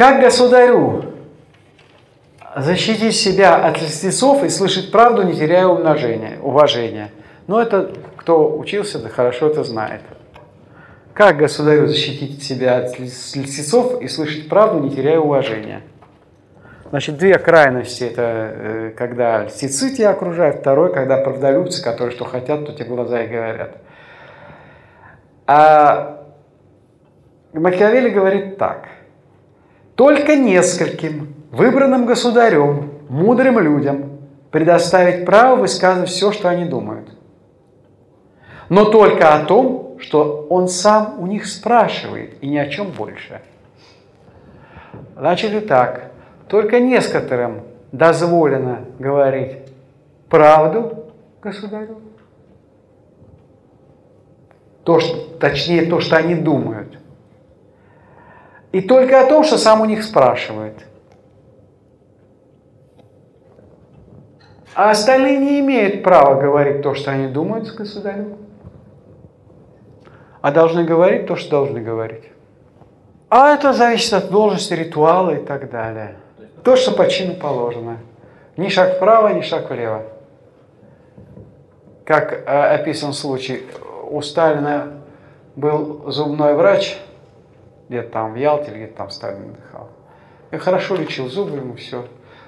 Как государю защитить себя от льстецов и слышать правду, не теряя умножения, уважения? Ну, это кто учился, да хорошо это знает. Как государю защитить себя от льстецов и слышать правду, не теряя уважения? Значит, две крайности. Это э, когда льстецы тебя окружают, второй, когда правдолюбцы, которые что хотят, то тебе глаза и говорят. А Макиавелли говорит так. Только нескольким выбранным государем, мудрым людям предоставить право высказывать все, что они думают. Но только о том, что он сам у них спрашивает, и ни о чем больше. Значит и так, только некоторым дозволено говорить правду государю, то, что, точнее то, что они думают, и только о том, что сам у них спрашивает. А остальные не имеют права говорить то, что они думают с государем, а должны говорить то, что должны говорить. А это зависит от должности, ритуала и так далее. То, что по чину положено. Ни шаг вправо, ни шаг влево. Как э, описан случай, у Сталина был зубной врач – где-то там в Ялте или где-то там Сталин отдыхал. И хорошо лечил зубы ему все.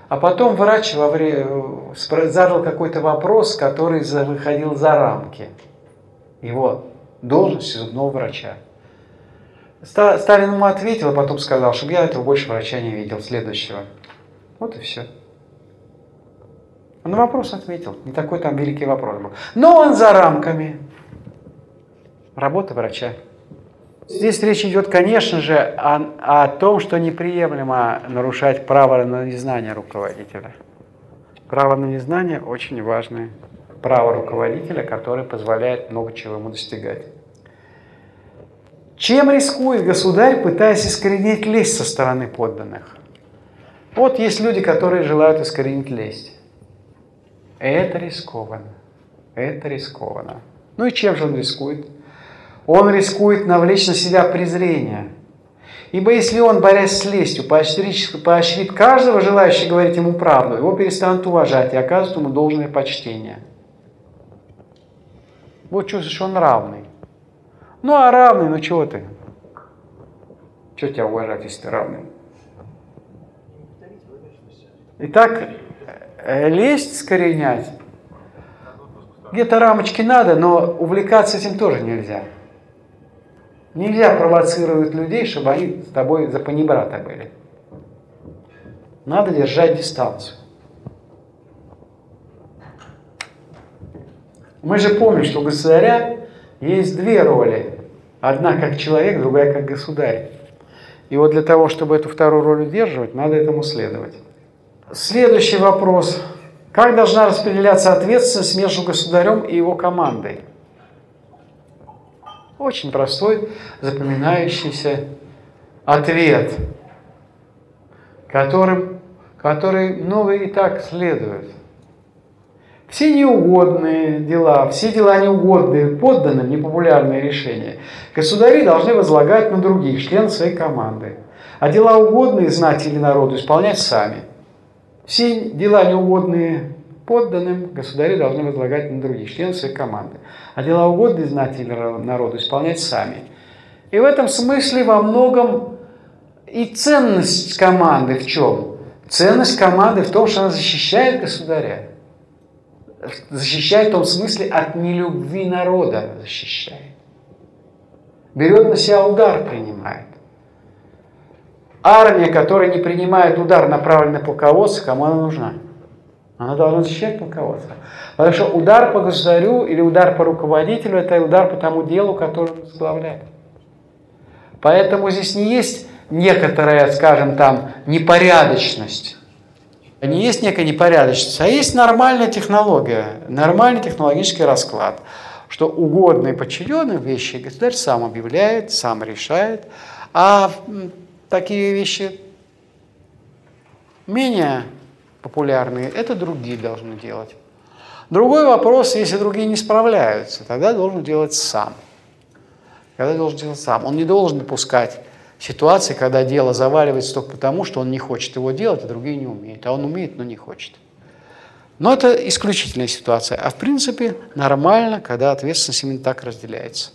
А потом врач во время, задал какой-то вопрос, который выходил за рамки его должности зубного врача. Сталин ему ответил, а потом сказал, чтобы я этого больше врача не видел, следующего. Вот и все. Он на вопрос ответил. Не такой там великий вопрос был. Но он за рамками работы врача. Здесь речь идет, конечно же, о, о том, что неприемлемо нарушать право на незнание руководителя. Право на незнание очень важное право руководителя, которое позволяет много чего ему достигать. Чем рискует государь, пытаясь искоренить лесть со стороны подданных? Вот есть люди, которые желают искоренить лесть. Это рискованно. Это рискованно. Ну и чем же он рискует? Он рискует навлечь на себя презрение. Ибо если он, борясь с лестью, поощрит, поощрит каждого желающего говорить ему правду, его перестанут уважать и оказывают ему должное почтение. Вот чувствуешь, он равный. Ну а равный, ну чего ты? Чего тебя уважать, если ты равный? Итак, э, лесть скоренять. Где-то рамочки надо, но увлекаться этим тоже нельзя. Нельзя провоцировать людей, чтобы они с тобой за панибрата были. Надо держать дистанцию. Мы же помним, что у государя есть две роли. Одна как человек, другая как государь. И вот для того, чтобы эту вторую роль удерживать, надо этому следовать. Следующий вопрос. Как должна распределяться ответственность между государем и его командой? Очень простой, запоминающийся ответ, которым, который многие и так следуют. Все неугодные дела, все дела неугодные подданным, непопулярные решения, государи должны возлагать на других, членов своей команды. А дела угодные знать или народу исполнять сами. Все дела неугодные подданным государи должны возлагать на других, членов своей команды. А дела угодные или народу исполнять сами. И в этом смысле во многом и ценность команды в чем? Ценность команды в том, что она защищает государя. Защищает в том смысле от нелюбви народа защищает. Берет на себя удар, принимает. Армия, которая не принимает удар, направленный на полководца, кому она нужна? Она должна защищать полководца. Потому что удар по государю или удар по руководителю – это удар по тому делу, которое он возглавляет. Поэтому здесь не есть некоторая, скажем там, непорядочность. Не есть некая непорядочность, а есть нормальная технология, нормальный технологический расклад, что угодные подчиненные вещи государь сам объявляет, сам решает, а такие вещи менее популярные, это другие должны делать. Другой вопрос, если другие не справляются, тогда должен делать сам. Когда должен делать сам. Он не должен допускать ситуации, когда дело заваливается только потому, что он не хочет его делать, а другие не умеют. А он умеет, но не хочет. Но это исключительная ситуация. А в принципе нормально, когда ответственность именно так разделяется.